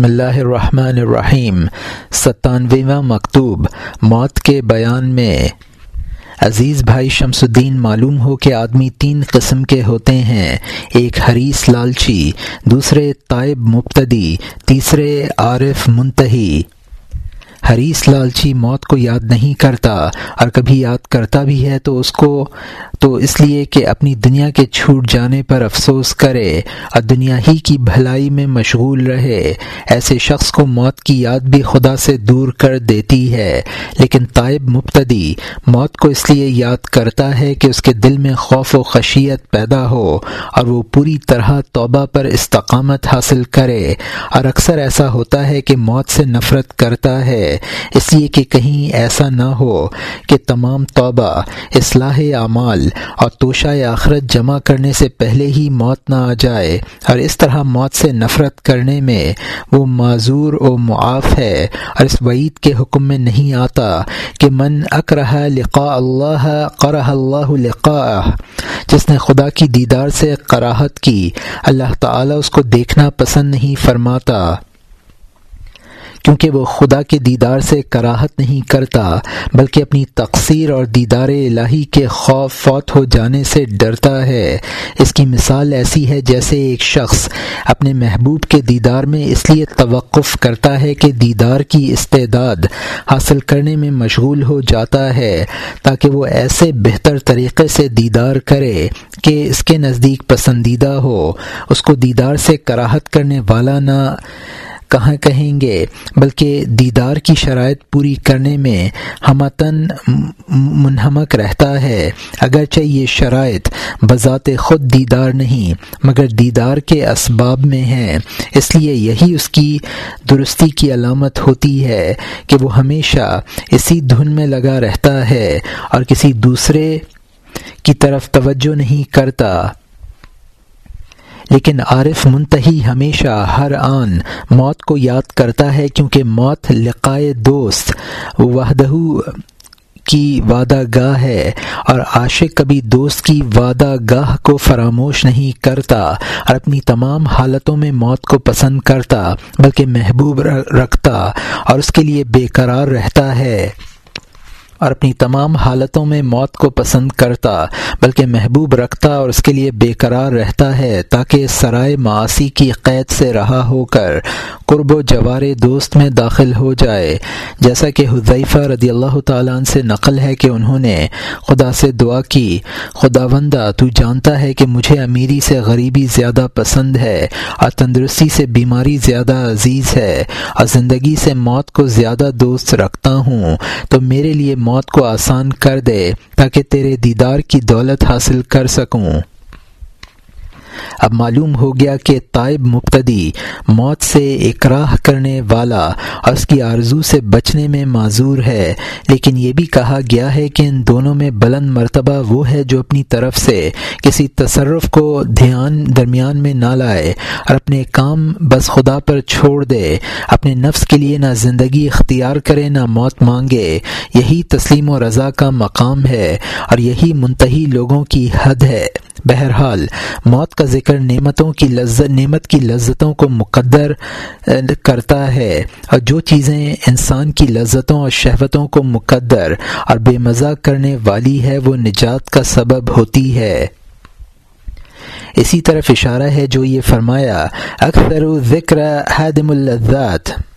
بسم اللہ الرحمن الرحیم، ستانویواں مکتوب، موت کے بیان میں۔ عزیز بھائی شمس الدین معلوم ہو کہ آدمی تین قسم کے ہوتے ہیں، ایک حریث لالچی، دوسرے طائب مبتدی، تیسرے عارف منتحی حریث لالچی موت کو یاد نہیں کرتا اور کبھی یاد کرتا بھی ہے تو اس کو تو اس لیے کہ اپنی دنیا کے چھوٹ جانے پر افسوس کرے اور دنیا ہی کی بھلائی میں مشغول رہے۔ ایسے شخص کو موت کی یاد بھی خدا سے دور کر دیتی ہے، لیکن طائب مبتدی موت کو اس لیے یاد کرتا ہے کہ اس کے دل میں خوف و خشیت پیدا ہو اور وہ پوری طرح توبہ پر استقامت حاصل کرے۔ اور اکثر ایسا ہوتا ہے کہ موت سے نفرت کرتا ہے۔ اس لیے کہ کہیں ایسا نہ ہو کہ تمام توبہ، اصلاح اعمال اور توشہ آخرت جمع کرنے سے پہلے ہی موت نہ آ جائے اور اس طرح موت سے نفرت کرنے میں وہ معذور و معاف ہے اور اس وعید کے حکم میں نہیں آتا کہ من اکرہ لقاء اللہ قرہ اللہ لقاء جس نے خدا کی دیدار سے قراہت کی، اللہ تعالیٰ اس کو دیکھنا پسند نہیں فرماتا۔ کیونکہ وہ خدا کے دیدار سے کراہت نہیں کرتا، بلکہ اپنی تقصیر اور دیدار الہی کے خوف فوت ہو جانے سے ڈرتا ہے۔ اس کی مثال ایسی ہے جیسے ایک شخص اپنے محبوب کے دیدار میں اس لیے توقف کرتا ہے کہ دیدار کی استعداد حاصل کرنے میں مشغول ہو جاتا ہے، تاکہ وہ ایسے بہتر طریقے سے دیدار کرے کہ اس کے نزدیک پسندیدہ ہو۔ اس کو دیدار سے کراہت کرنے والا نہ کہاں کہیں گے؟ بلکہ دیدار کی شرائط پوری کرنے میں ہمتن منہمک رہتا ہے۔ اگرچہ یہ شرائط بذات خود دیدار نہیں، مگر دیدار کے اسباب میں ہیں۔ اس لیے یہی اس کی درستی کی علامت ہوتی ہے کہ وہ ہمیشہ اسی دھن میں لگا رہتا ہے اور کسی دوسرے کی طرف توجہ نہیں کرتا۔ لیکن عارف منتحی ہمیشہ ہر آن موت کو یاد کرتا ہے کیونکہ موت لقائے دوست وحدہ کی وعدہ گاہ ہے اور عاشق کبھی دوست کی وعدہ گاہ کو فراموش نہیں کرتا اور اپنی تمام حالتوں میں موت کو پسند کرتا بلکہ محبوب رکھتا اور اس کے لیے بے قرار رہتا ہے۔ اور اپنی تمام حالتوں میں موت کو پسند کرتا، بلکہ محبوب رکھتا اور اس کے لیے بے قرار رہتا ہے، تاکہ سرائے معاشی کی قید سے رہا ہو کر قرب و جوار دوست میں داخل ہو جائے۔ جیسا کہ حضیفہ رضی اللہ تعالیٰ سے نقل ہے کہ انہوں نے خدا سے دعا کی، خدا وندہ تو جانتا ہے کہ مجھے امیری سے غریبی زیادہ پسند ہے، اور تندرستی سے بیماری زیادہ عزیز ہے، اور زندگی سے موت کو زیادہ دوست رکھتا ہوں، تو میرے لیے موت کو آسان کر دے تاکہ تیرے دیدار کی دولت حاصل کر سکوں۔ اب معلوم ہو گیا کہ طائب مبتدی موت سے اکراہ کرنے والا اور اس کی آرزو سے بچنے میں معذور ہے، لیکن یہ بھی کہا گیا ہے کہ ان دونوں میں بلند مرتبہ وہ ہے جو اپنی طرف سے کسی تصرف کو دھیان درمیان میں نہ لائے اور اپنے کام بس خدا پر چھوڑ دے، اپنے نفس کے لیے نہ زندگی اختیار کرے، نہ موت مانگے۔ یہی تسلیم و رضا کا مقام ہے اور یہی منتحی لوگوں کی حد ہے۔ بہرحال، موت کا ذکر نعمتوں کی لذت نعمت کی لذتوں کو مقدر کرتا ہے اور جو چیزیں انسان کی لذتوں اور شہوتوں کو مقدر اور بے مزہ کرنے والی ہے، وہ نجات کا سبب ہوتی ہے۔ اسی طرف اشارہ ہے جو یہ فرمایا، اکثر ذکر حادم اللذات۔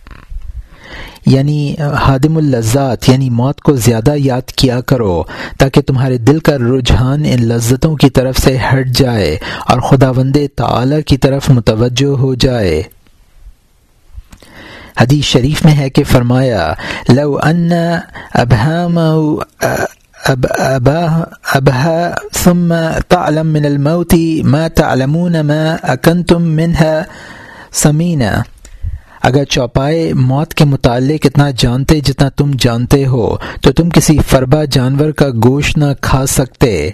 یعنی حادم اللذات یعنی موت کو زیادہ یاد کیا کرو، تاکہ تمہارے دل کا رجحان ان لذتوں کی طرف سے ہٹ جائے اور خدا وند کی طرف متوجہ ہو جائے۔ حدیث شریف میں ہے کہ فرمایا، لو ان ابہام اب ابہ ثم تعلم من الموت ما تعلمون ما اکنتم منها سمینہ اگر چوپائے موت کے متعلق اتنا جانتے جتنا تم جانتے ہو، تو تم کسی فربا جانور کا گوشت نہ کھا سکتے۔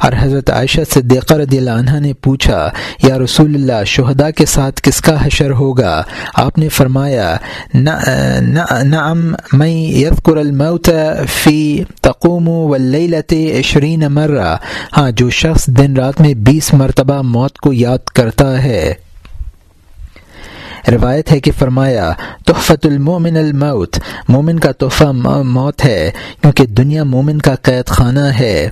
اور حضرت عائشہ صدیقہ رضی اللہ عنہ نے پوچھا، یا رسول اللہ، شہداء کے ساتھ کس کا حشر ہوگا؟ آپ نے فرمایا نعم میں یذکر الموت فی تقوم واللیلت عشرین مرہ. ہاں جو شخص دن رات میں بیس مرتبہ موت کو یاد کرتا ہے۔ روایت ہے کہ فرمایا تحفت المومن الموت، مومن کا تحفہ موت ہے، کیونکہ دنیا مومن کا قید خانہ ہے۔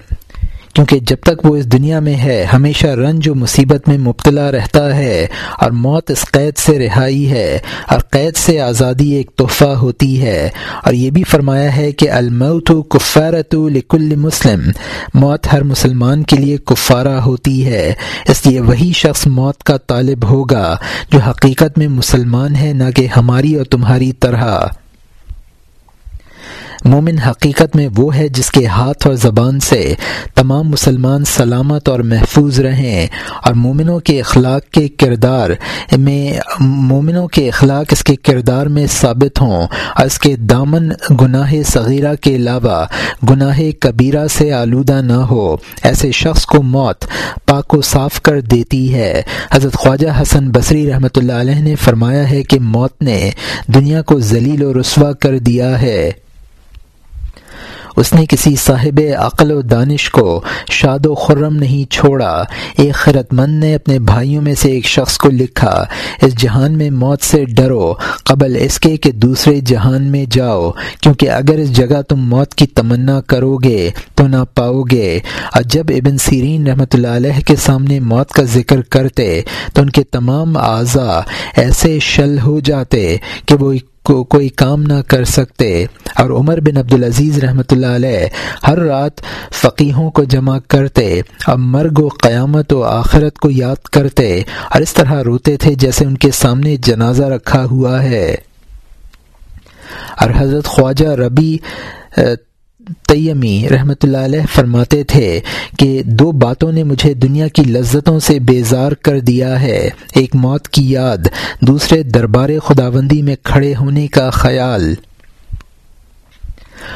کیونکہ جب تک وہ اس دنیا میں ہے، ہمیشہ رنج و مصیبت میں مبتلا رہتا ہے اور موت اس قید سے رہائی ہے اور قید سے آزادی ایک تحفہ ہوتی ہے۔ اور یہ بھی فرمایا ہے کہ الموت و کفارت لکل مسلم، موت ہر مسلمان کے لیے کفارہ ہوتی ہے۔ اس لیے وہی شخص موت کا طالب ہوگا جو حقیقت میں مسلمان ہے، نہ کہ ہماری اور تمہاری طرح۔ مومن حقیقت میں وہ ہے جس کے ہاتھ اور زبان سے تمام مسلمان سلامت اور محفوظ رہیں اور مومنوں کے اخلاق کے کردار میں مومنوں کے اخلاق اس کے کردار میں ثابت ہوں اور اس کے دامن گناہ صغیرہ کے علاوہ گناہ کبیرہ سے آلودہ نہ ہو۔ ایسے شخص کو موت پاک و صاف کر دیتی ہے۔ حضرت خواجہ حسن بصری رحمۃ اللہ علیہ نے فرمایا ہے کہ موت نے دنیا کو ذلیل و رسوا کر دیا ہے۔ اس نے کسی صاحب عقل و دانش کو شاد و خرم نہیں چھوڑا۔ ایک خیرت مند نے اپنے بھائیوں میں سے ایک شخص کو لکھا، اس جہان میں موت سے ڈرو، قبل اس کے کہ دوسرے جہان میں جاؤ، کیونکہ اگر اس جگہ تم موت کی تمنا کرو گے تو نہ پاؤ گے اور جب ابن سیرین رحمۃ اللہ علیہ کے سامنے موت کا ذکر کرتے، تو ان کے تمام اعضاء ایسے شل ہو جاتے کہ وہ کو کوئی کام نہ کر سکتے۔ اور عمر بن عبدالعزیز رحمۃ اللہ علیہ ہر رات فقیحوں کو جمع کرتے اور مرگ و قیامت و آخرت کو یاد کرتے اور اس طرح روتے تھے جیسے ان کے سامنے جنازہ رکھا ہوا ہے۔ اور حضرت خواجہ ربی تیمی رحمۃ اللہ علیہ فرماتے تھے کہ دو باتوں نے مجھے دنیا کی لذتوں سے بیزار کر دیا ہے، ایک موت کی یاد، دوسرے دربار خداوندی میں کھڑے ہونے کا خیال۔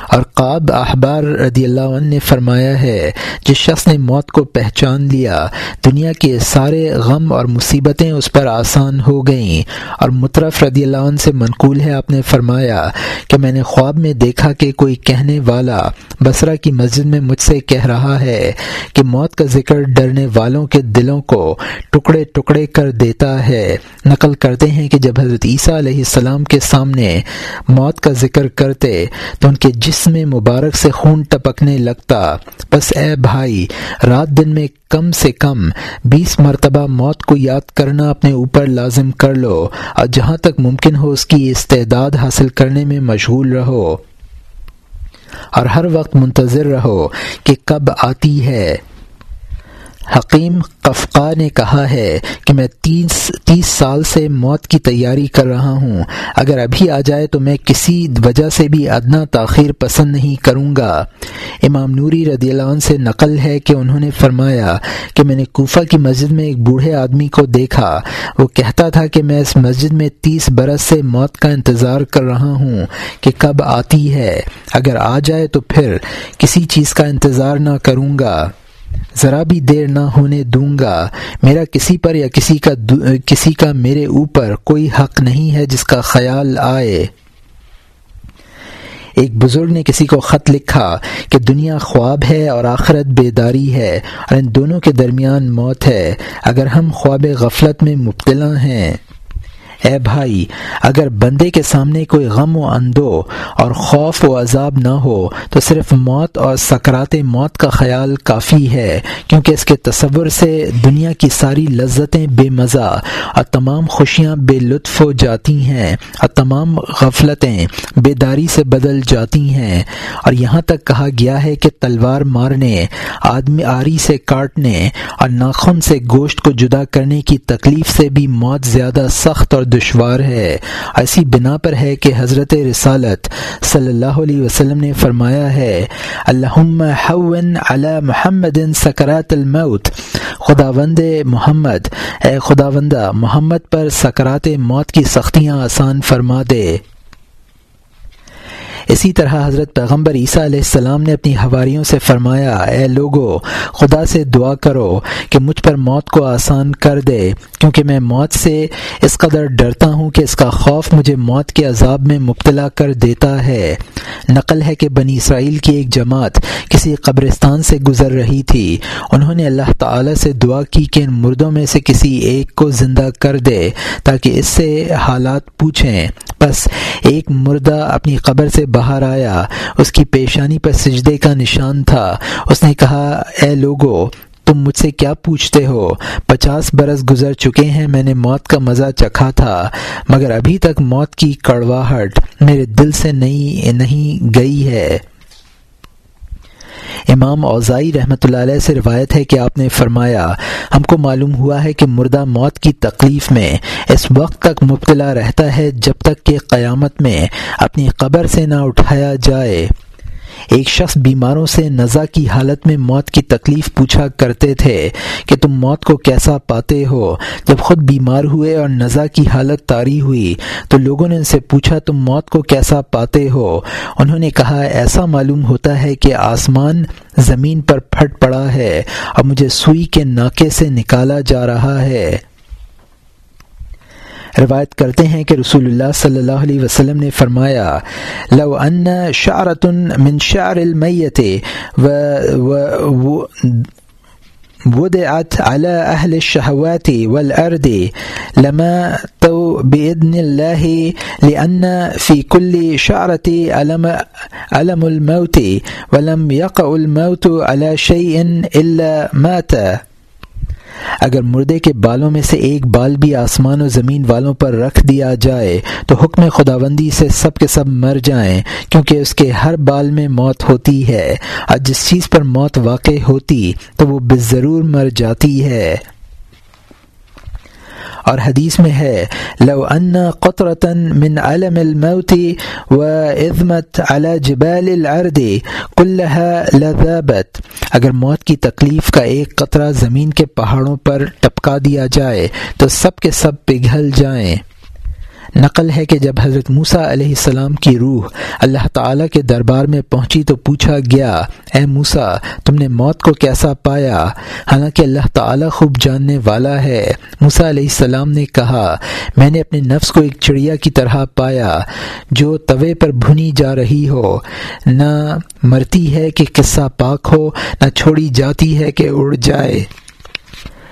اور قاب احبار رضی اللہ عنہ نے فرمایا ہے، جس شخص نے موت کو پہچان لیا، دنیا کے سارے غم اور مصیبتیں اس پر آسان ہو گئیں۔ اور مطرف رضی اللہ عنہ سے منقول ہے، آپ نے فرمایا کہ میں نے خواب میں دیکھا کہ کوئی کہنے والا بسرا کی مسجد میں مجھ سے کہہ رہا ہے کہ موت کا ذکر ڈرنے والوں کے دلوں کو ٹکڑے ٹکڑے کر دیتا ہے۔ نقل کرتے ہیں کہ جب حضرت عیسیٰ علیہ السلام کے سامنے موت کا ذکر کرتے، تو ان کے جسم مبارک سے خون ٹپکنے لگتا۔ بس اے بھائی، رات دن میں کم سے کم بیس مرتبہ موت کو یاد کرنا اپنے اوپر لازم کر لو۔ اور جہاں تک ممکن ہو اس کی استعداد حاصل کرنے میں مشغول رہو۔ اور ہر وقت منتظر رہو کہ کب آتی ہے۔ حکیم قفقا نے کہا ہے کہ میں تیس تیس سال سے موت کی تیاری کر رہا ہوں۔ اگر ابھی آ جائے تو میں کسی وجہ سے بھی ادنا تاخیر پسند نہیں کروں گا۔ امام نوری رضی اللہ عنہ سے نقل ہے کہ انہوں نے فرمایا کہ میں نے کوفہ کی مسجد میں ایک بوڑھے آدمی کو دیکھا۔ وہ کہتا تھا کہ میں اس مسجد میں تیس برس سے موت کا انتظار کر رہا ہوں کہ کب آتی ہے۔ اگر آ جائے تو پھر کسی چیز کا انتظار نہ کروں گا۔ ذرا بھی دیر نہ ہونے دوں گا۔ میرا کسی پر یا کسی کا کسی کا میرے اوپر کوئی حق نہیں ہے جس کا خیال آئے۔ ایک بزرگ نے کسی کو خط لکھا کہ دنیا خواب ہے اور آخرت بیداری ہے اور ان دونوں کے درمیان موت ہے۔ اگر ہم خواب غفلت میں مبتلا ہیں۔ اے بھائی، اگر بندے کے سامنے کوئی غم و اندو اور خوف و عذاب نہ ہو، تو صرف موت اور سکرات موت کا خیال کافی ہے، کیونکہ اس کے تصور سے دنیا کی ساری لذتیں بے مزہ اور تمام خوشیاں بے لطف ہو جاتی ہیں اور تمام غفلتیں بیداری سے بدل جاتی ہیں۔ اور یہاں تک کہا گیا ہے کہ تلوار مارنے، آدمی آری سے کاٹنے اور ناخن سے گوشت کو جدا کرنے کی تکلیف سے بھی موت زیادہ سخت اور دشوار ہے۔ ایسی بنا پر ہے کہ حضرت رسالت صلی اللہ علیہ وسلم نے فرمایا ہے علی محمد سکرات الموت۔ خداوند محمد، اے خدا وندہ محمد پر سکرات موت کی سختیاں آسان فرما دے۔ اسی طرح حضرت پیغمبر عیسیٰ علیہ السلام نے اپنی ہواریوں سے فرمایا، اے لوگو، خدا سے دعا کرو کہ مجھ پر موت کو آسان کر دے، کیونکہ میں موت سے اس قدر ڈرتا ہوں کہ اس کا خوف مجھے موت کے عذاب میں مبتلا کر دیتا ہے۔ نقل ہے کہ بنی اسرائیل کی ایک جماعت کسی قبرستان سے گزر رہی تھی۔ انہوں نے اللہ تعالی سے دعا کی کہ ان مردوں میں سے کسی ایک کو زندہ کر دے تاکہ اس سے حالات پوچھیں۔ بس ایک مردہ اپنی قبر سے باہر آیا۔ اس کی پیشانی پر سجدے کا نشان تھا۔ اس نے کہا، اے لوگو، تم مجھ سے کیا پوچھتے ہو؟ پچاس برس گزر چکے ہیں، میں نے موت کا مزہ چکھا تھا، مگر ابھی تک موت کی کڑواہٹ میرے دل سے نہیں نہیں گئی ہے۔ امام اوزائی رحمۃ اللہ علیہ سے روایت ہے کہ آپ نے فرمایا، ہم کو معلوم ہوا ہے کہ مردہ موت کی تکلیف میں اس وقت تک مبتلا رہتا ہے جب تک کہ قیامت میں اپنی قبر سے نہ اٹھایا جائے۔ ایک شخص بیماروں سے نزا کی حالت میں موت کی تکلیف پوچھا کرتے تھے کہ تم موت کو کیسا پاتے ہو؟ جب خود بیمار ہوئے اور نزا کی حالت تاری ہوئی تو لوگوں نے ان سے پوچھا، تم موت کو کیسا پاتے ہو؟ انہوں نے کہا، ایسا معلوم ہوتا ہے کہ آسمان زمین پر پھٹ پڑا ہے اور مجھے سوئی کے ناکے سے نکالا جا رہا ہے۔ روایت کرتے ہیں کہ رسول اللہ صلی اللہ علیہ وسلم نے فرمایا لو ان شعرت من شعر المیت و, و, وضعت على أهل الشهوات والأرض لما تو بإذن الله لأن في كل شعرة ألم, ألم الموت ولم يقع الموت على شيء إلا مات۔ اگر مردے کے بالوں میں سے ایک بال بھی آسمان و زمین والوں پر رکھ دیا جائے، تو حکم خداوندی سے سب کے سب مر جائیں، کیونکہ اس کے ہر بال میں موت ہوتی ہے۔ اور جس چیز پر موت واقع ہوتی، تو وہ بے ضرور مر جاتی ہے۔ اور حدیث میں ہے، لو ان قطرتن من علم الموت و عظمت على جبال الارض كلها لذابت۔ اگر موت کی تکلیف کا ایک قطرہ زمین کے پہاڑوں پر ٹپکا دیا جائے، تو سب کے سب پگھل جائیں۔ نقل ہے کہ جب حضرت موسیٰ علیہ السلام کی روح اللہ تعالیٰ کے دربار میں پہنچی تو پوچھا گیا، اے موسا تم نے موت کو کیسا پایا؟ حالانکہ اللہ تعالیٰ خوب جاننے والا ہے۔ موسا علیہ السلام نے کہا، میں نے اپنے نفس کو ایک چڑیا کی طرح پایا، جو توے پر بھنی جا رہی ہو۔ نہ مرتی ہے کہ قصہ پاک ہو، نہ چھوڑی جاتی ہے کہ اڑ جائے۔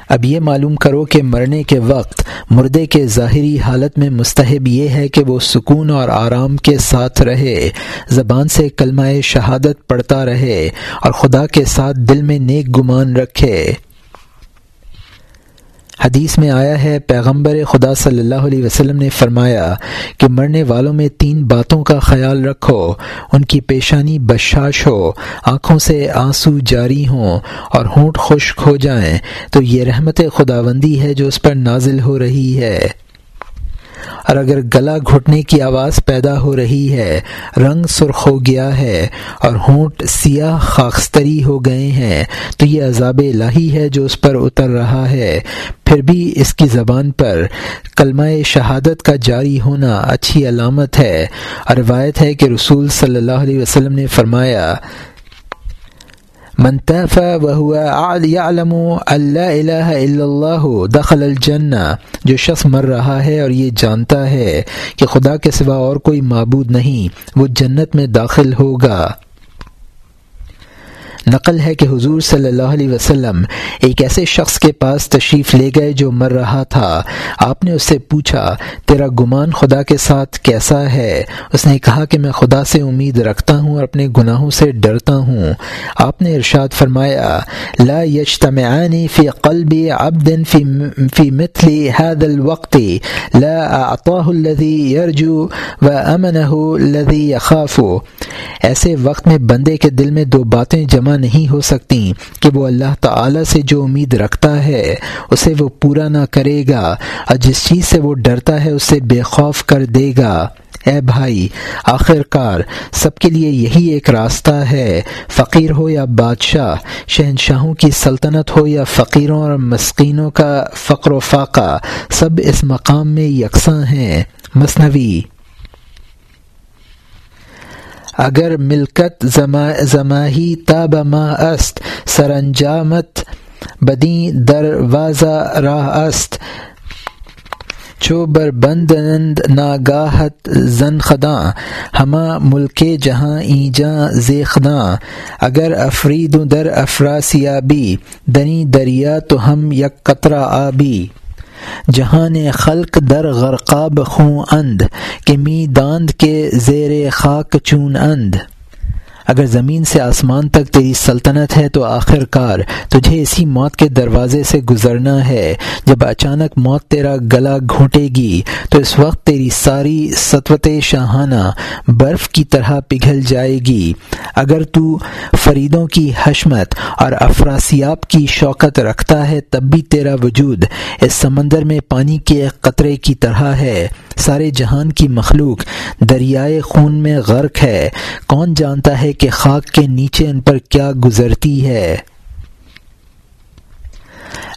اب یہ معلوم کرو کہ مرنے کے وقت مردے کے ظاہری حالت میں مستحب یہ ہے کہ وہ سکون اور آرام کے ساتھ رہے، زبان سے کلمہ شہادت پڑھتا رہے اور خدا کے ساتھ دل میں نیک گمان رکھے۔ حدیث میں آیا ہے، پیغمبر خدا صلی اللہ علیہ وسلم نے فرمایا کہ مرنے والوں میں تین باتوں کا خیال رکھو، ان کی پیشانی بشاش ہو، آنکھوں سے آنسو جاری ہوں اور ہونٹ خشک ہو جائیں۔ تو یہ رحمت خداوندی ہے جو اس پر نازل ہو رہی ہے۔ اور اگر گلا گھٹنے کی آواز پیدا ہو رہی ہے، رنگ سرخ ہو گیا ہے اور ہونٹ سیاہ خاکستری ہو گئے ہیں، تو یہ عذاب الہی ہے جو اس پر اتر رہا ہے۔ پھر بھی اس کی زبان پر کلمہ شہادت کا جاری ہونا اچھی علامت ہے۔ اور روایت ہے کہ رسول صلی اللہ علیہ وسلم نے فرمایا منتف و یعلم اللہ الہ الا اللہ دخل الجنہ جو شخص مر رہا ہے اور یہ جانتا ہے کہ خدا کے سوا اور کوئی معبود نہیں، وہ جنت میں داخل ہوگا۔ نقل ہے کہ حضور صلی اللہ علیہ وسلم ایک ایسے شخص کے پاس تشریف لے گئے جو مر رہا تھا۔ آپ نے اس سے پوچھا، تیرا گمان خدا کے ساتھ کیسا ہے؟ اس نے کہا کہ میں خدا سے امید رکھتا ہوں اور اپنے گناہوں سے ڈرتا ہوں۔ آپ نے ارشاد فرمایا، لا يجتمعان في قلب عبد في في مثل هذا الوقت، لا اعطاه الذي يرجو وامنه الذي يخاف ایسے وقت میں بندے کے دل میں دو باتیں جمع نہیں ہو سکتی کہ وہ اللہ تعالی سے جو امید رکھتا ہے، اسے وہ پورا نہ کرے گا۔ اور جس چیز سے وہ ڈرتا ہے، اسے بے خوف کر دے گا۔ اے بھائی آخر کار سب کے لیے یہی ایک راستہ ہے۔ فقیر ہو یا بادشاہ، شہنشاہوں کی سلطنت ہو یا فقیروں اور مسکینوں کا فقر و فاقہ، سب اس مقام میں یکساں ہیں۔ مصنوعی اگر ملکت زماہی تاب ما است، سرانجامت بدی دروازہ راہ است. چو بر بندند ناگاہت زن خداں ہما ملک جہاں ایجاں زیخداں اگر افرید در افراسیابی دنی دریا تو ہم یک قطرہ آبی. جہان خلق در غرقاب خوں اند کہ می داند کے زیر خاک چون اند۔ اگر زمین سے آسمان تک تیری سلطنت ہے تو آخر کار تجھے اسی موت کے دروازے سے گزرنا ہے۔ جب اچانک موت تیرا گلا گھونٹے گی، تو اس وقت تیری ساری سطوت شاہانہ برف کی طرح پگھل جائے گی۔ اگر تو فریدوں کی حشمت اور افراسیاب کی شوکت رکھتا ہے، تب بھی تیرا وجود اس سمندر میں پانی کے ایک قطرے کی طرح ہے۔ سارے جہان کی مخلوق دریائے خون میں غرق ہے۔ کون جانتا ہے کہ خاک کے نیچے ان پر کیا گزرتی ہے۔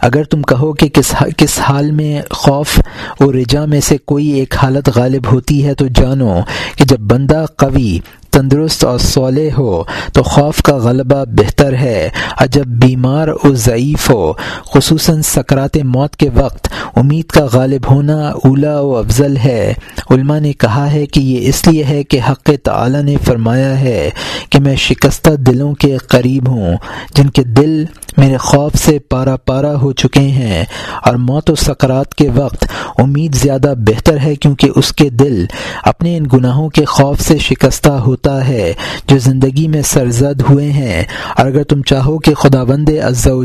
اگر تم کہو کہ کس کس حال میں خوف اور رجا میں سے کوئی ایک حالت غالب ہوتی ہے تو جانو کہ جب بندہ قوی تندرست اور صالح ہو تو خوف کا غلبہ بہتر ہے۔ اور جب بیمار و ضعیف ہو۔ خصوصاً سکرات موت کے وقت امید کا غالب ہونا اولا و افضل ہے۔ علماء نے کہا ہے کہ یہ اس لیے ہے کہ حق تعالی نے فرمایا ہے کہ میں شکستہ دلوں کے قریب ہوں، جن کے دل میرے خوف سے پارا پارا ہو چکے ہیں اور موت و سکرات کے وقت امید زیادہ بہتر ہے کیونکہ اس کے دل اپنے ان گناہوں کے خوف سے شکستہ ہوتا ہے جو زندگی میں سرزد ہوئے ہیں۔ اور اگر تم چاہو کہ خدا بند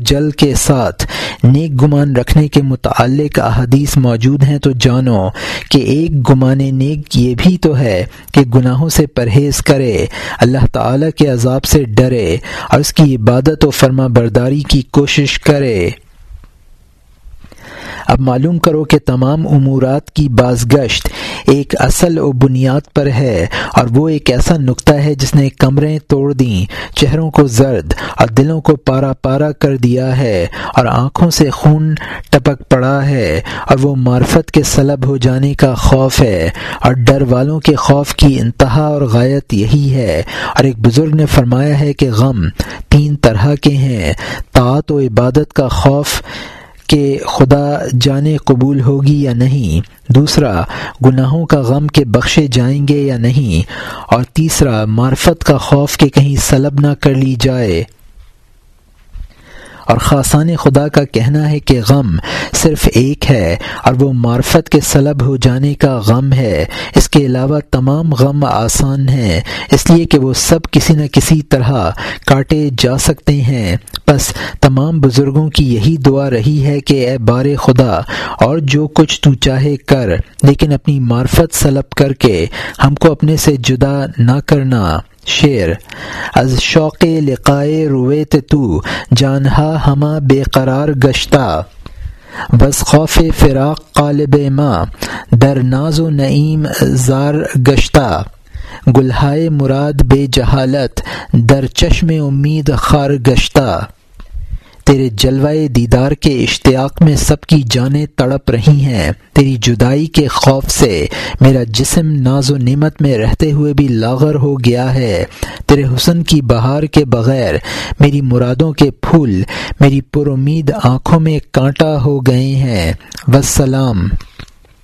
جل کے ساتھ نیک گمان رکھنے کے متعلق احادیث موجود ہیں تو جانو کہ ایک گمان نیک یہ بھی تو ہے کہ گناہوں سے پرہیز کرے، اللہ تعالی کے عذاب سے ڈرے اور اس کی عبادت و فرما برداری کی کوشش کرے۔ اب معلوم کرو کہ تمام امورات کی باز گشت ایک اصل و بنیاد پر ہے اور وہ ایک ایسا نقطہ ہے جس نے کمریں توڑ دیں، چہروں کو زرد اور دلوں کو پارا پارا کر دیا ہے اور آنکھوں سے خون ٹپک پڑا ہے اور وہ معرفت کے سلب ہو جانے کا خوف ہے اور ڈر والوں کے خوف کی انتہا اور غایت یہی ہے اور ایک بزرگ نے فرمایا ہے کہ غم تین طرح کے ہیں، طاعت و عبادت کا خوف کہ خدا جانے قبول ہوگی یا نہیں، دوسرا، گناہوں کا غم کے بخشے جائیں گے یا نہیں، اور تیسرا، معرفت کا خوف کہ کہیں سلب نہ کر لی جائے۔ اور خاصان خدا کا کہنا ہے کہ غم صرف ایک ہے اور وہ معرفت کے سلب ہو جانے کا غم ہے۔ اس کے علاوہ تمام غم آسان ہیں۔ اس لیے کہ وہ سب کسی نہ کسی طرح کاٹے جا سکتے ہیں۔ بس تمام بزرگوں کی یہی دعا رہی ہے کہ اے بار خدا، اور جو کچھ تو چاہے کر، لیکن اپنی معرفت سلب کر کے ہم کو اپنے سے جدا نہ کرنا۔ شعر، از شوق لقائے رویت تو، جانہا ہما بے قرار گشتہ بس خوف فراق قالب ماں در ناز و نعیم زار گشتہ گلہائے مراد بے جہالت، در چشم امید خار گشتہ تیرے جلوائے دیدار کے اشتیاق میں سب کی جانیں تڑپ رہی ہیں۔ تیری جدائی کے خوف سے میرا جسم ناز و نعمت میں رہتے ہوئے بھی لاغر ہو گیا ہے۔ تیرے حسن کی بہار کے بغیر میری مرادوں کے پھول میری پر امید آنکھوں میں کانٹا ہو گئے ہیں۔ وسلام۔